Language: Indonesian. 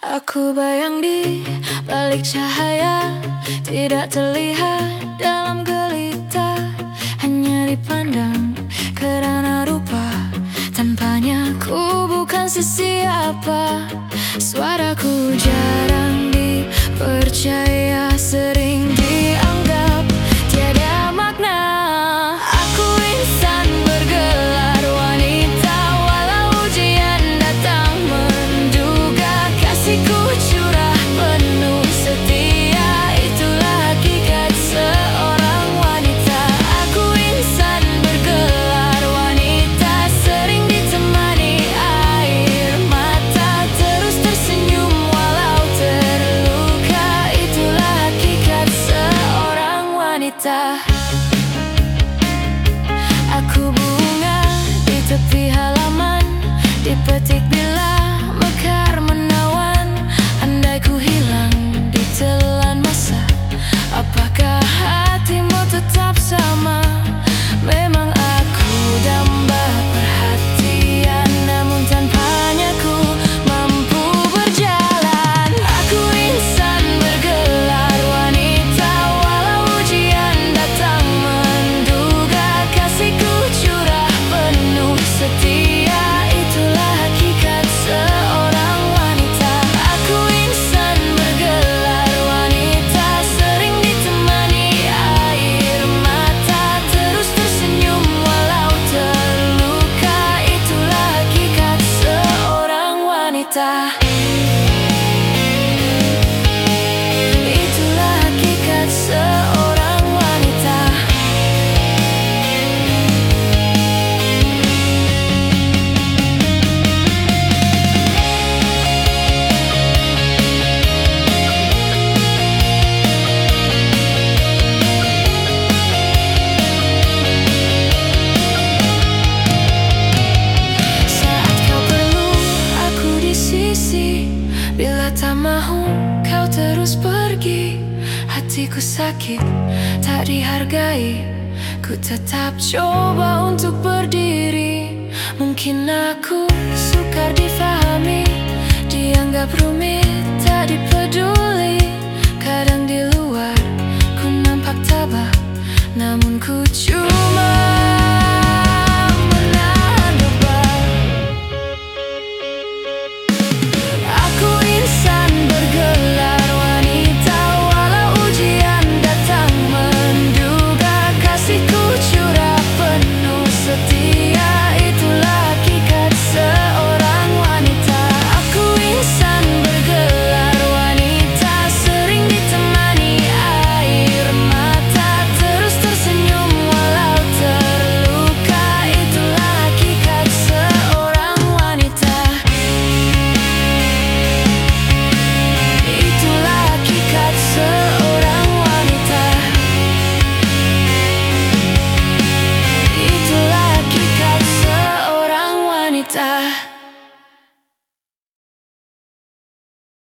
Aku bayang di balik cahaya Tidak terlihat dalam gelita Hanya dipandang kerana rupa. Tanpanya ku bukan sesiapa. Suaraku jarang dipercaya. tak mau kau terus pergi. Hatiku sakit tak dihargai. Ku tetap coba untuk berdiri. Mungkin aku sukar difahami. Dianggap rumit tak dipeduli.